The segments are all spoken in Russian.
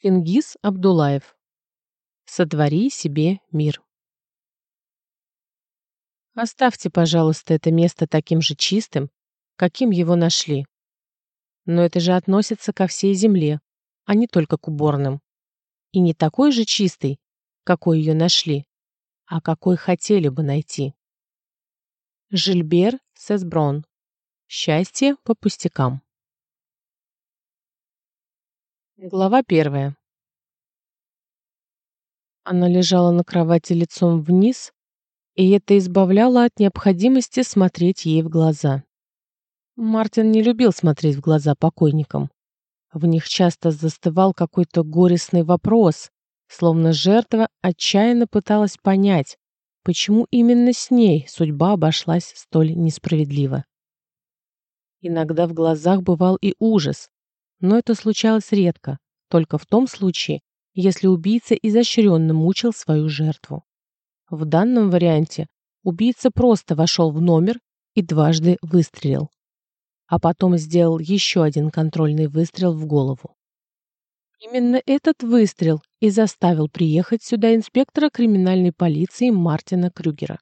Чингис Абдулаев. Сотвори себе мир. Оставьте, пожалуйста, это место таким же чистым, каким его нашли. Но это же относится ко всей земле, а не только к уборным. И не такой же чистой, какой ее нашли, а какой хотели бы найти. Жильбер Сесброн. Счастье по пустякам. Глава первая. Она лежала на кровати лицом вниз, и это избавляло от необходимости смотреть ей в глаза. Мартин не любил смотреть в глаза покойникам. В них часто застывал какой-то горестный вопрос, словно жертва отчаянно пыталась понять, почему именно с ней судьба обошлась столь несправедливо. Иногда в глазах бывал и ужас, но это случалось редко, только в том случае, если убийца изощренно мучил свою жертву. В данном варианте убийца просто вошел в номер и дважды выстрелил, а потом сделал еще один контрольный выстрел в голову. Именно этот выстрел и заставил приехать сюда инспектора криминальной полиции Мартина Крюгера.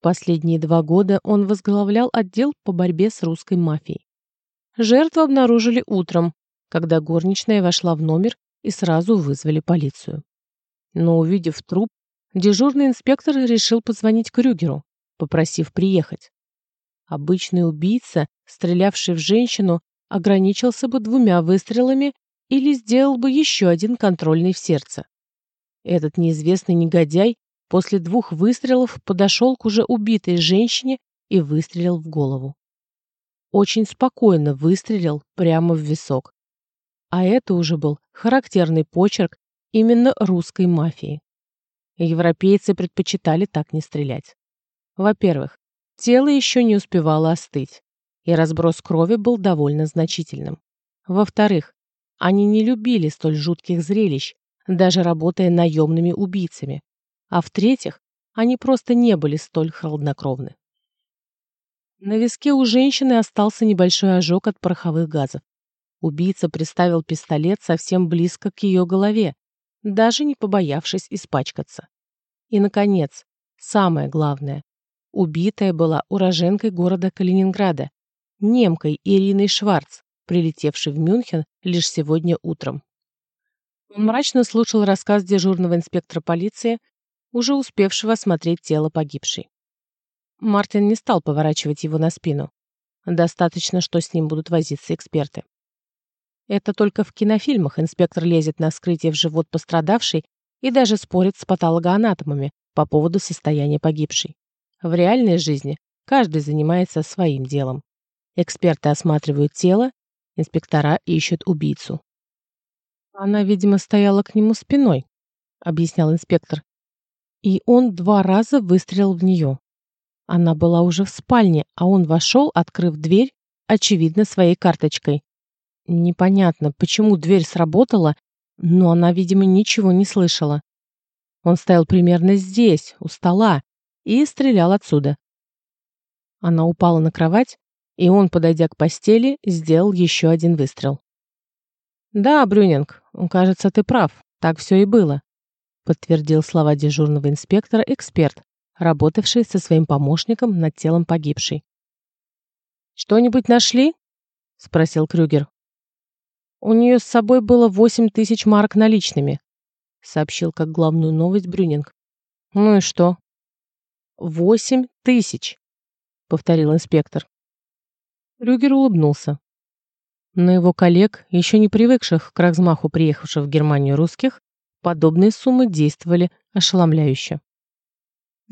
Последние два года он возглавлял отдел по борьбе с русской мафией. Жертву обнаружили утром, когда горничная вошла в номер и сразу вызвали полицию. Но увидев труп, дежурный инспектор решил позвонить Крюгеру, попросив приехать. Обычный убийца, стрелявший в женщину, ограничился бы двумя выстрелами или сделал бы еще один контрольный в сердце. Этот неизвестный негодяй после двух выстрелов подошел к уже убитой женщине и выстрелил в голову очень спокойно выстрелил прямо в висок. А это уже был характерный почерк именно русской мафии. Европейцы предпочитали так не стрелять. Во-первых, тело еще не успевало остыть, и разброс крови был довольно значительным. Во-вторых, они не любили столь жутких зрелищ, даже работая наемными убийцами. А в-третьих, они просто не были столь хладнокровны. На виске у женщины остался небольшой ожог от пороховых газов. Убийца приставил пистолет совсем близко к ее голове, даже не побоявшись испачкаться. И, наконец, самое главное. Убитая была уроженкой города Калининграда, немкой Ириной Шварц, прилетевшей в Мюнхен лишь сегодня утром. Он мрачно слушал рассказ дежурного инспектора полиции, уже успевшего осмотреть тело погибшей. Мартин не стал поворачивать его на спину. Достаточно, что с ним будут возиться эксперты. Это только в кинофильмах инспектор лезет на вскрытие в живот пострадавшей и даже спорит с патологоанатомами по поводу состояния погибшей. В реальной жизни каждый занимается своим делом. Эксперты осматривают тело, инспектора ищут убийцу. Она, видимо, стояла к нему спиной, объяснял инспектор. И он два раза выстрелил в нее. Она была уже в спальне, а он вошел, открыв дверь, очевидно, своей карточкой. Непонятно, почему дверь сработала, но она, видимо, ничего не слышала. Он стоял примерно здесь, у стола, и стрелял отсюда. Она упала на кровать, и он, подойдя к постели, сделал еще один выстрел. «Да, Брюнинг, кажется, ты прав, так все и было», подтвердил слова дежурного инспектора эксперт, работавший со своим помощником над телом погибшей. «Что-нибудь нашли?» — спросил Крюгер. «У нее с собой было восемь тысяч марок наличными», — сообщил как главную новость Брюнинг. «Ну и что?» «Восемь тысяч», — повторил инспектор. Крюгер улыбнулся. На его коллег, еще не привыкших к размаху приехавших в Германию русских, подобные суммы действовали ошеломляюще.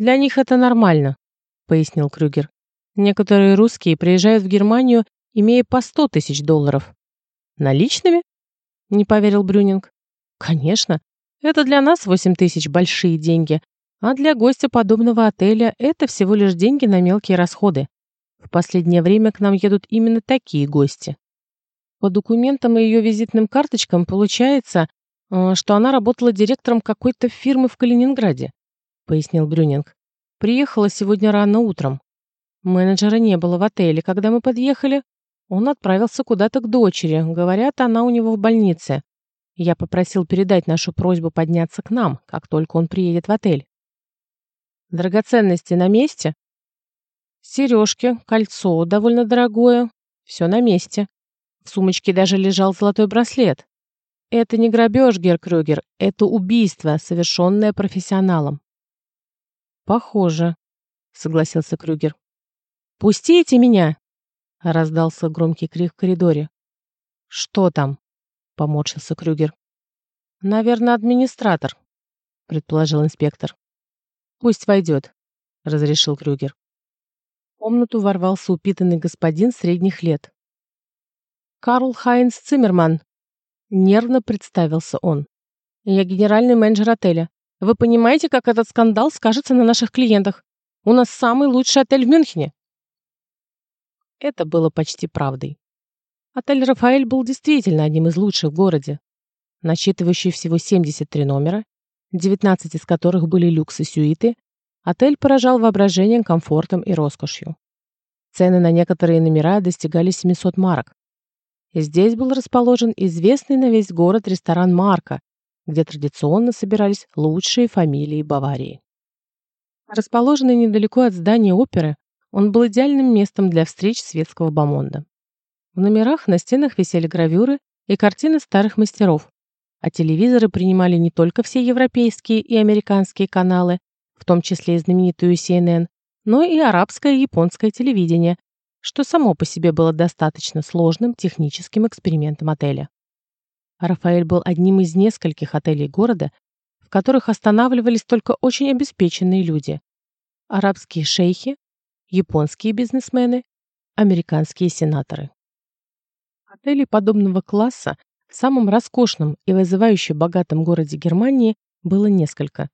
«Для них это нормально», — пояснил Крюгер. «Некоторые русские приезжают в Германию, имея по сто тысяч долларов». «Наличными?» — не поверил Брюнинг. «Конечно. Это для нас восемь тысяч большие деньги, а для гостя подобного отеля это всего лишь деньги на мелкие расходы. В последнее время к нам едут именно такие гости. По документам и ее визитным карточкам получается, э, что она работала директором какой-то фирмы в Калининграде пояснил Брюнинг. «Приехала сегодня рано утром. Менеджера не было в отеле, когда мы подъехали. Он отправился куда-то к дочери. Говорят, она у него в больнице. Я попросил передать нашу просьбу подняться к нам, как только он приедет в отель. Драгоценности на месте? Сережки, кольцо довольно дорогое. Все на месте. В сумочке даже лежал золотой браслет. Это не грабеж, Геркрюгер, это убийство, совершенное профессионалом. Похоже, согласился Крюгер. «Пустите меня!» — раздался громкий крик в коридоре. «Что там?» — поморщился Крюгер. «Наверное, администратор», — предположил инспектор. «Пусть войдет», — разрешил Крюгер. В комнату ворвался упитанный господин средних лет. «Карл Хайнс Циммерман», — нервно представился он. «Я генеральный менеджер отеля. Вы понимаете, как этот скандал скажется на наших клиентах? У нас самый лучший отель в Мюнхене». Это было почти правдой. Отель «Рафаэль» был действительно одним из лучших в городе, насчитывающий всего 73 номера, 19 из которых были люкс и сюиты, отель поражал воображением, комфортом и роскошью. Цены на некоторые номера достигали 700 марок. Здесь был расположен известный на весь город ресторан «Марка», где традиционно собирались лучшие фамилии Баварии. Расположенный недалеко от здания оперы, он был идеальным местом для встреч светского бомонда. В номерах на стенах висели гравюры и картины старых мастеров, а телевизоры принимали не только все европейские и американские каналы, в том числе и знаменитую CNN, но и арабское и японское телевидение, что само по себе было достаточно сложным техническим экспериментом отеля. Рафаэль был одним из нескольких отелей города, в которых останавливались только очень обеспеченные люди. Арабские шейхи, японские бизнесмены, американские сенаторы. Отелей подобного класса в самом роскошном и вызывающе богатом городе Германии было несколько.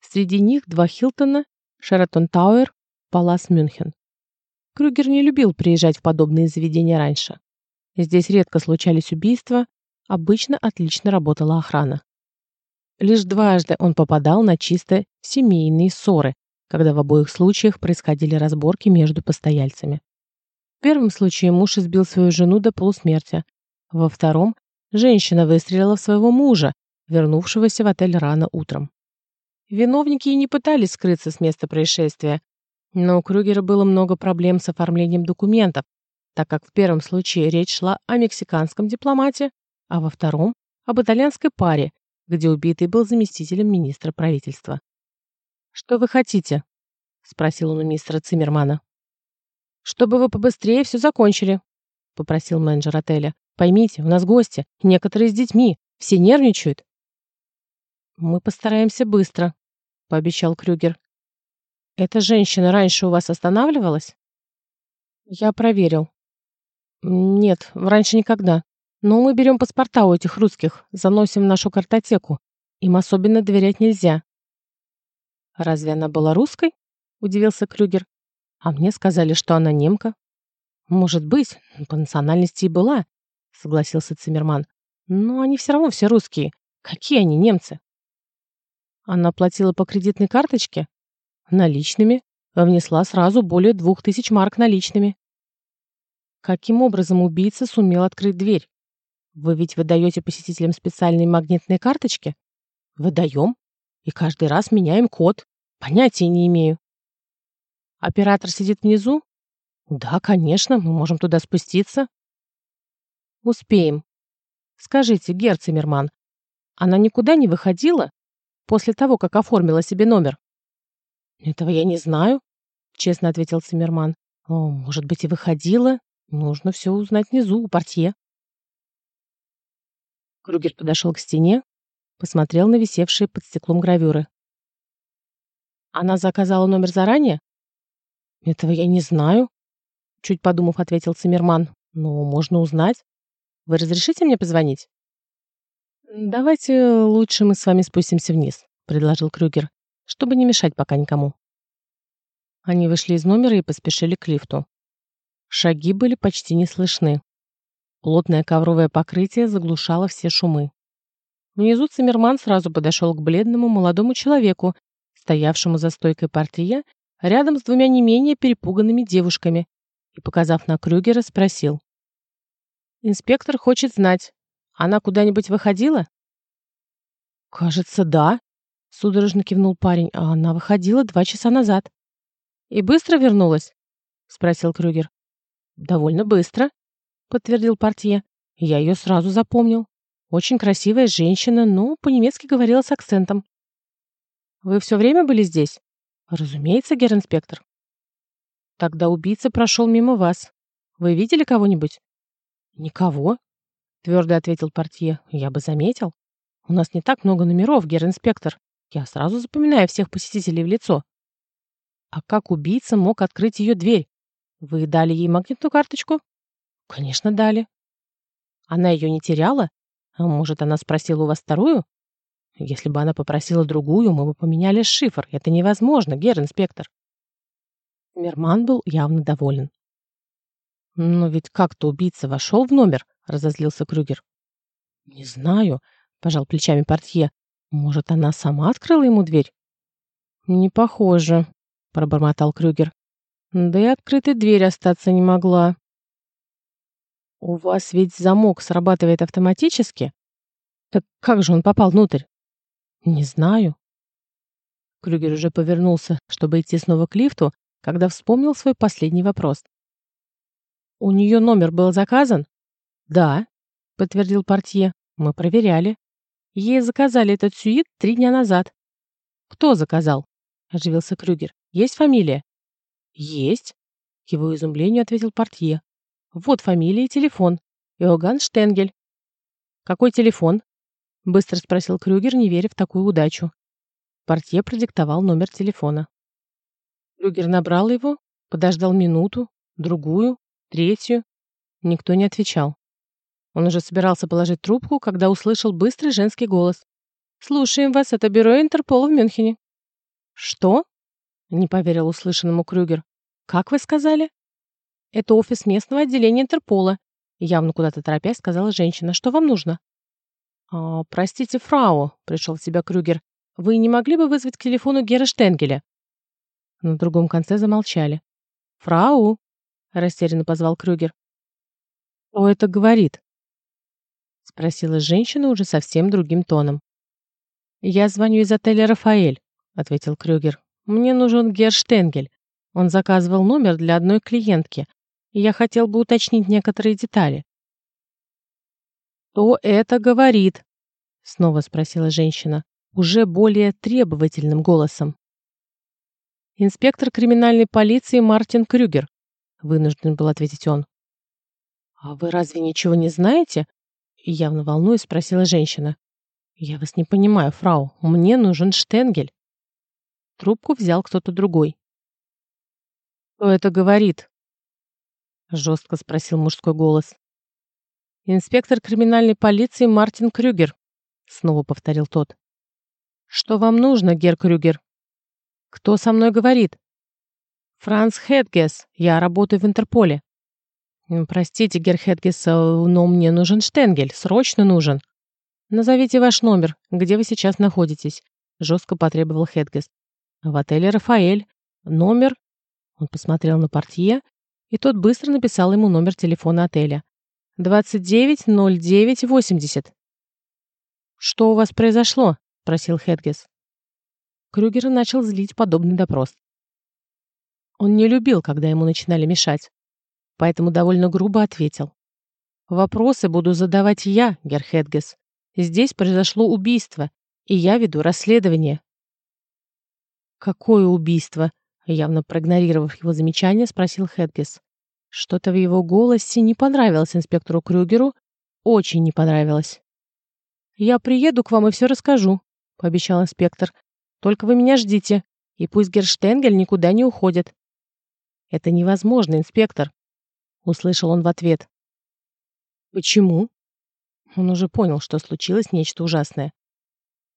Среди них два Хилтона, Шератон Тауэр, Палас Мюнхен. Крюгер не любил приезжать в подобные заведения раньше. Здесь редко случались убийства, обычно отлично работала охрана. Лишь дважды он попадал на чисто семейные ссоры, когда в обоих случаях происходили разборки между постояльцами. В первом случае муж избил свою жену до полусмерти, во втором Женщина выстрелила в своего мужа, вернувшегося в отель рано утром. Виновники и не пытались скрыться с места происшествия, но у Крюгера было много проблем с оформлением документов, так как в первом случае речь шла о мексиканском дипломате, а во втором – об итальянской паре, где убитый был заместителем министра правительства. «Что вы хотите?» – спросил он у мистера Циммермана. «Чтобы вы побыстрее все закончили», – попросил менеджер отеля. Поймите, у нас гости, некоторые с детьми, все нервничают. Мы постараемся быстро, пообещал Крюгер. Эта женщина раньше у вас останавливалась? Я проверил. Нет, раньше никогда. Но мы берем паспорта у этих русских, заносим в нашу картотеку. Им особенно доверять нельзя. Разве она была русской? Удивился Крюгер. А мне сказали, что она немка. Может быть, по национальности и была, согласился Циммерман. Но они все равно все русские. Какие они немцы? Она платила по кредитной карточке? Наличными. Внесла сразу более двух тысяч марок наличными. Каким образом убийца сумел открыть дверь? Вы ведь выдаете посетителям специальные магнитные карточки? Выдаем. И каждый раз меняем код. Понятия не имею. Оператор сидит внизу? Да, конечно, мы можем туда спуститься. Успеем. Скажите, Герцимерман, она никуда не выходила после того, как оформила себе номер? Этого я не знаю, честно ответил Цимерман. Может быть, и выходила. Нужно все узнать внизу, у портье. Кругер подошел к стене, посмотрел на висевшие под стеклом гравюры. Она заказала номер заранее? Этого я не знаю, чуть подумав, ответил Цимерман. Но можно узнать. Вы разрешите мне позвонить?» «Давайте лучше мы с вами спустимся вниз», — предложил Крюгер, «чтобы не мешать пока никому». Они вышли из номера и поспешили к лифту. Шаги были почти не слышны. Плотное ковровое покрытие заглушало все шумы. Внизу Циммерман сразу подошел к бледному молодому человеку, стоявшему за стойкой партия, рядом с двумя не менее перепуганными девушками, и, показав на Крюгера, спросил. Инспектор хочет знать, она куда-нибудь выходила? Кажется, да, судорожно кивнул парень, а она выходила два часа назад. И быстро вернулась? спросил Крюгер. Довольно быстро, подтвердил портье. Я ее сразу запомнил. Очень красивая женщина, но по-немецки говорила с акцентом. Вы все время были здесь? Разумеется, гер-инспектор. Тогда убийца прошел мимо вас. Вы видели кого-нибудь? Никого, твердо ответил портье. Я бы заметил. У нас не так много номеров, гер-инспектор. Я сразу запоминаю всех посетителей в лицо. А как убийца мог открыть ее дверь? Вы дали ей магнитную карточку? Конечно, дали. Она ее не теряла? А может, она спросила у вас вторую? Если бы она попросила другую, мы бы поменяли шифр. Это невозможно, гер-инспектор. Мерман был явно доволен. «Но ведь как-то убийца вошел в номер», — разозлился Крюгер. «Не знаю», — пожал плечами портье. «Может, она сама открыла ему дверь?» «Не похоже», — пробормотал Крюгер. «Да и открытой дверь остаться не могла». «У вас ведь замок срабатывает автоматически?» «Так как же он попал внутрь?» «Не знаю». Крюгер уже повернулся, чтобы идти снова к лифту, когда вспомнил свой последний вопрос. «У нее номер был заказан?» «Да», — подтвердил портье. «Мы проверяли. Ей заказали этот сюит три дня назад». «Кто заказал?» — оживился Крюгер. «Есть фамилия?» «Есть», — к его изумлению ответил портье. Вот фамилия и телефон. Иоганн Штенгель. Какой телефон? Быстро спросил Крюгер, не веря в такую удачу. Портье продиктовал номер телефона. Крюгер набрал его, подождал минуту, другую, третью. Никто не отвечал. Он уже собирался положить трубку, когда услышал быстрый женский голос. «Слушаем вас, это бюро Интерпола в Мюнхене». «Что?» — не поверил услышанному Крюгер. «Как вы сказали?» Это офис местного отделения Интерпола. Явно куда-то торопясь, сказала женщина. Что вам нужно? «А, простите, фрау, пришел в себя Крюгер. Вы не могли бы вызвать к телефону Гера Штенгеля? На другом конце замолчали. Фрау, растерянно позвал Крюгер. Кто это говорит? спросила женщина уже совсем другим тоном. Я звоню из отеля Рафаэль, ответил Крюгер. Мне нужен Гер Штенгель. Он заказывал номер для одной клиентки, я хотел бы уточнить некоторые детали. «Кто это говорит?» — снова спросила женщина, уже более требовательным голосом. «Инспектор криминальной полиции Мартин Крюгер», — вынужден был ответить он. «А вы разве ничего не знаете?» — явно волнуясь, спросила женщина. «Я вас не понимаю, фрау. Мне нужен Штенгель». Трубку взял кто-то другой. «Кто это говорит?» Жестко спросил мужской голос. Инспектор криминальной полиции Мартин Крюгер, снова повторил тот. Что вам нужно, Гер Крюгер? Кто со мной говорит? Франц Хедгес. Я работаю в Интерполе. Простите, Гер Хедгес, э, но мне нужен Штенгель, срочно нужен. Назовите ваш номер, где вы сейчас находитесь, жестко потребовал Хедгес. В отеле Рафаэль. Номер? Он посмотрел на портье и тот быстро написал ему номер телефона отеля. 290980. «Что у вас произошло?» — спросил Хедгес. Крюгер начал злить подобный допрос. Он не любил, когда ему начинали мешать, поэтому довольно грубо ответил. «Вопросы буду задавать я, Герр Хедгес. Здесь произошло убийство, и я веду расследование». «Какое убийство?» Явно проигнорировав его замечание, спросил Хедгес. Что-то в его голосе не понравилось инспектору Крюгеру, очень не понравилось. «Я приеду к вам и все расскажу», — пообещал инспектор. «Только вы меня ждите, и пусть Герштенгель никуда не уходит». «Это невозможно, инспектор», — услышал он в ответ. «Почему?» Он уже понял, что случилось нечто ужасное.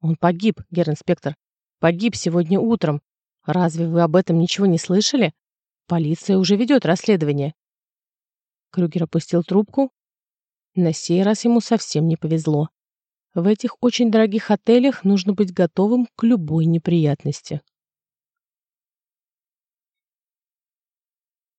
«Он погиб, гер-инспектор. Погиб сегодня утром. Разве вы об этом ничего не слышали? Полиция уже ведет расследование. Крюгер опустил трубку. На сей раз ему совсем не повезло. В этих очень дорогих отелях нужно быть готовым к любой неприятности.